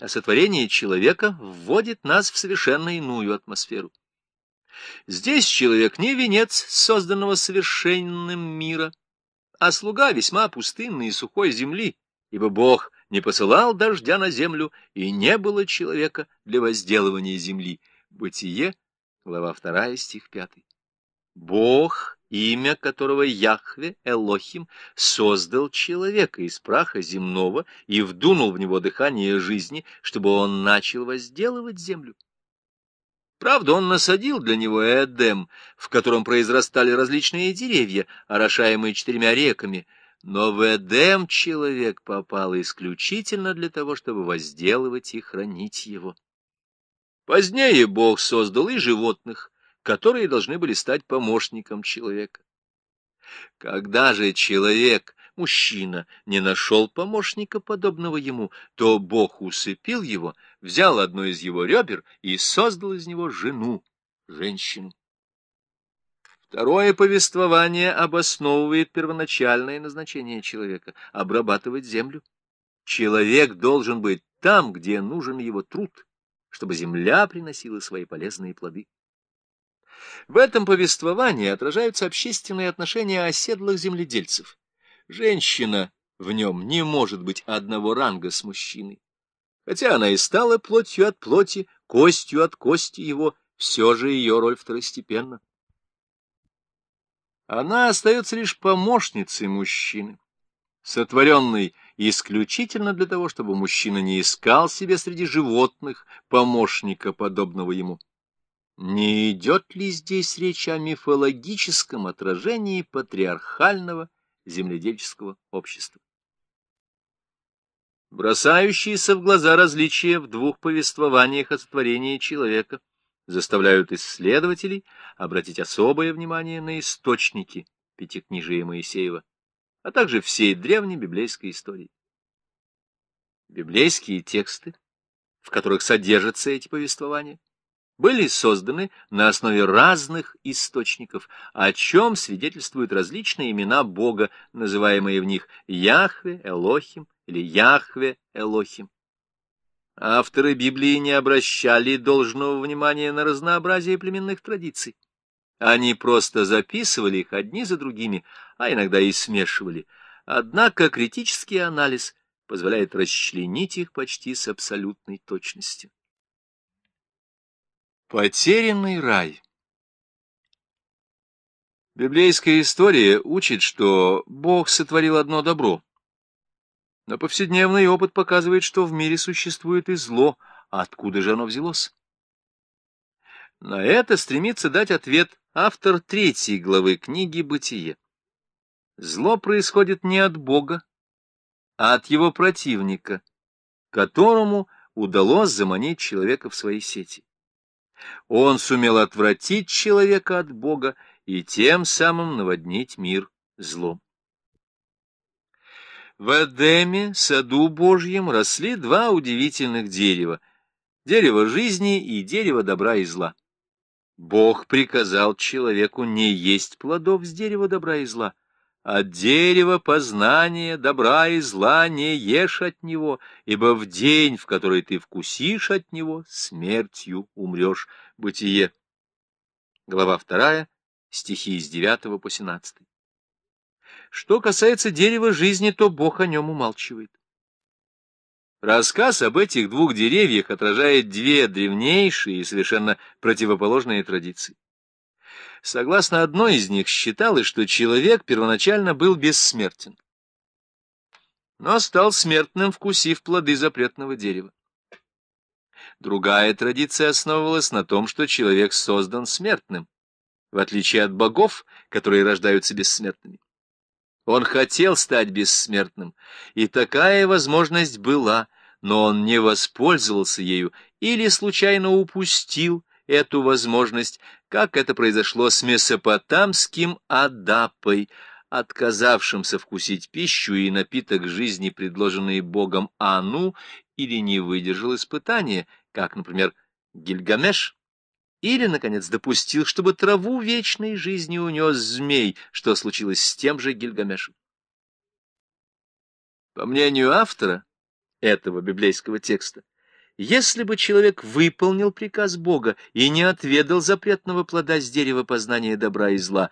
а сотворение человека вводит нас в совершенно иную атмосферу. Здесь человек не венец созданного совершенным мира, а слуга весьма пустынной и сухой земли, ибо Бог не посылал дождя на землю, и не было человека для возделывания земли. Бытие, глава 2, стих 5. Бог имя которого Яхве, Элохим, создал человека из праха земного и вдунул в него дыхание жизни, чтобы он начал возделывать землю. Правда, он насадил для него Эдем, в котором произрастали различные деревья, орошаемые четырьмя реками, но в Эдем человек попал исключительно для того, чтобы возделывать и хранить его. Позднее Бог создал и животных, которые должны были стать помощником человека. Когда же человек, мужчина, не нашел помощника, подобного ему, то Бог усыпил его, взял одно из его ребер и создал из него жену, женщину. Второе повествование обосновывает первоначальное назначение человека — обрабатывать землю. Человек должен быть там, где нужен его труд, чтобы земля приносила свои полезные плоды. В этом повествовании отражаются общественные отношения оседлых земледельцев. Женщина в нем не может быть одного ранга с мужчиной. Хотя она и стала плотью от плоти, костью от кости его, все же ее роль второстепенна. Она остается лишь помощницей мужчины, сотворенной исключительно для того, чтобы мужчина не искал себе среди животных помощника, подобного ему. Не идет ли здесь речь о мифологическом отражении патриархального земледельческого общества? Бросающиеся в глаза различия в двух повествованиях о сотворении человека заставляют исследователей обратить особое внимание на источники Пятикнижия Моисеева, а также всей древней библейской истории. Библейские тексты, в которых содержатся эти повествования, были созданы на основе разных источников, о чем свидетельствуют различные имена Бога, называемые в них Яхве, Элохим или Яхве, Элохим. Авторы Библии не обращали должного внимания на разнообразие племенных традиций. Они просто записывали их одни за другими, а иногда и смешивали. Однако критический анализ позволяет расчленить их почти с абсолютной точностью. Потерянный рай Библейская история учит, что Бог сотворил одно добро. Но повседневный опыт показывает, что в мире существует и зло, откуда же оно взялось? На это стремится дать ответ автор третьей главы книги «Бытие». Зло происходит не от Бога, а от его противника, которому удалось заманить человека в свои сети. Он сумел отвратить человека от Бога и тем самым наводнить мир злом. В Эдеме, саду Божьем, росли два удивительных дерева — дерево жизни и дерево добра и зла. Бог приказал человеку не есть плодов с дерева добра и зла, от дерева познания добра и зла не ешь от него, ибо в день, в который ты вкусишь от него, смертью умрешь. Бытие. Глава вторая, стихи с 9 по 17. Что касается дерева жизни, то Бог о нем умалчивает. Рассказ об этих двух деревьях отражает две древнейшие и совершенно противоположные традиции. Согласно одной из них, считалось, что человек первоначально был бессмертен, но стал смертным, вкусив плоды запретного дерева. Другая традиция основывалась на том, что человек создан смертным, в отличие от богов, которые рождаются бессмертными. Он хотел стать бессмертным, и такая возможность была, но он не воспользовался ею или случайно упустил эту возможность, как это произошло с месопотамским Адапой, отказавшимся вкусить пищу и напиток жизни, предложенные Богом Ану, или не выдержал испытания, как, например, Гильгамеш, или, наконец, допустил, чтобы траву вечной жизни унес змей, что случилось с тем же Гильгамешем. По мнению автора этого библейского текста, Если бы человек выполнил приказ Бога и не отведал запретного плода с дерева познания добра и зла,